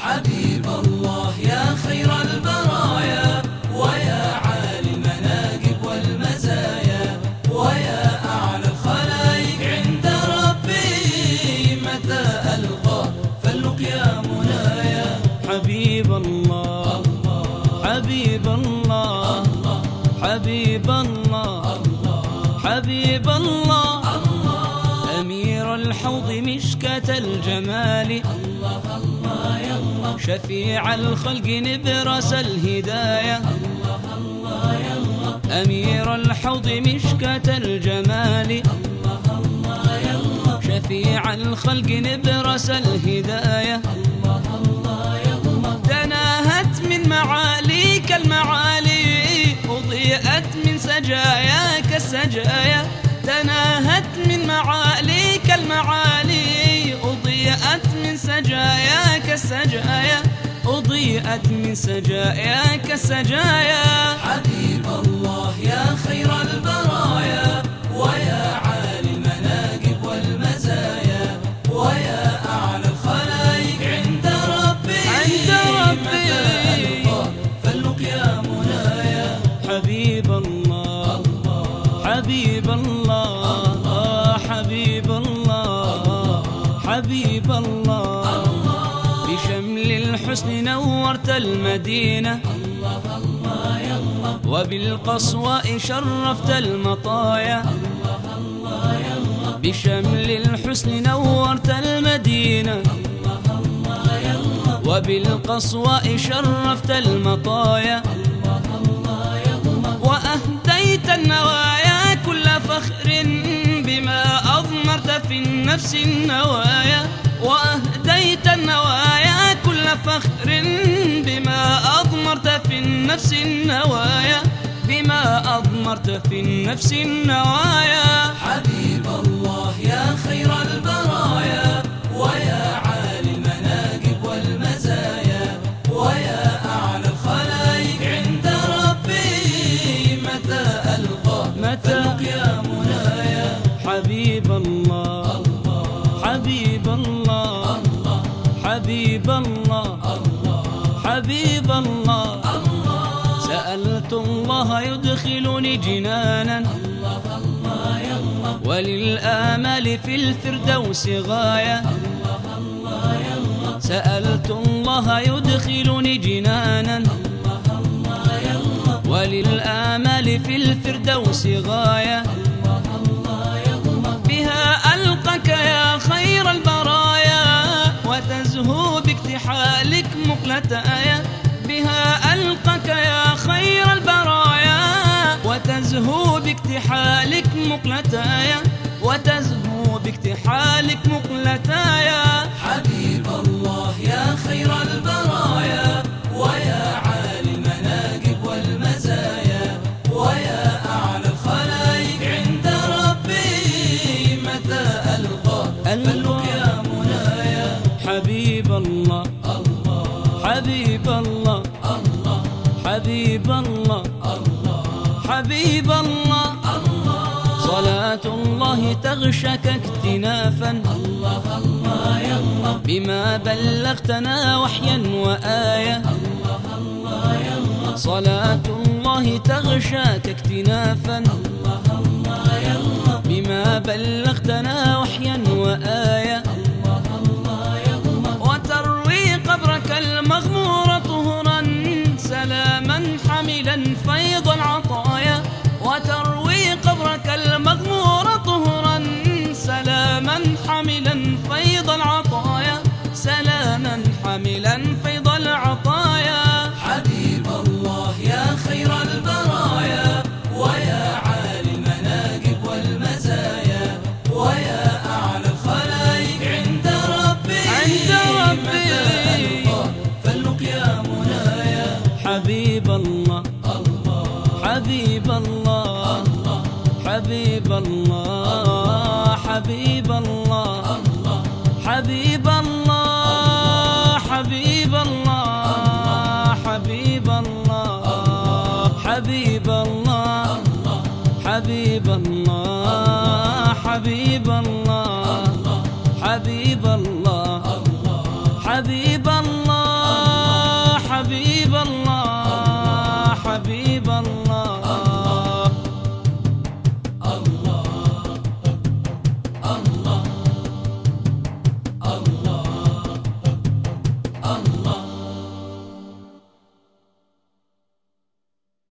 حبيب الله يا خير البرايا ويا عالي المناقب والمزايا ويا أعلى الخلائق عند ربي متى ألقى فلق يا منايا حبيب الله حبيب الله حبيب الله حبيب الله مشكة الجمال. الله الله يلا شفيع الخلق نبرس الهداية. الله الله يلا أمير الحوض مشكة الجمال. الله الله يلا شفيع الخلق نبرس الهداية. الله الله يلا تناهت من معاليك المعالي أضيئت من سجاياك السجايا السجايا أضيئت من سجاياك السجايا حبيب الله يا خير البرايا ويا عالي المناقب والمزايا ويا أعلى الخلائق عند ربي. عند ربي. منايا. حبيب الله حبيب الله حبيب الله حبيب الحسن نورت المدينة. الله الله يلا وبالقصواء شرفت المطايا. الله الله يلا بشمل الحسن نورت المدينة. الله الله يلا وبالقصواء شرفت المطايا. الله الله يلا وأهديت النوايا كل فخر بما أضمرت في النفس النوايا. وأهديت النوايا فخر بما أضمرت في النفس النوايا بما أضمرت في النفس النوايا. حبيب الله يا خير البرايا ويا عالي المناقب والمزايا ويا أعلى الخلائق عند ربي. متى ألقى متى؟ فلق يا منايا حبيب الله حبيب الله. حبيب الله. حبيب الله. سألت الله يدخلني جنانا. وللآمال في الفردوس غاية. سألت الله يدخلني جنانا. وللآمال في الفردوس غاية. باكتحالك مقلة بها ألقك يا خير البرايا. وتزهو باكتحالك مقلتايا وتزهو باكتحالك مقلتايا حبيب الله يا خير البرايا. حبيب الله. حبيب الله. حبيب الله. صلاة الله تغشك اكتنافا. بما بلغتنا وحيا وآية. صلاة الله تغشاك اكتنافا. بما بلغتنا وحيا وآية. حبيب الله. حبيب الله. حبيب الله. حبيب الله. حبيب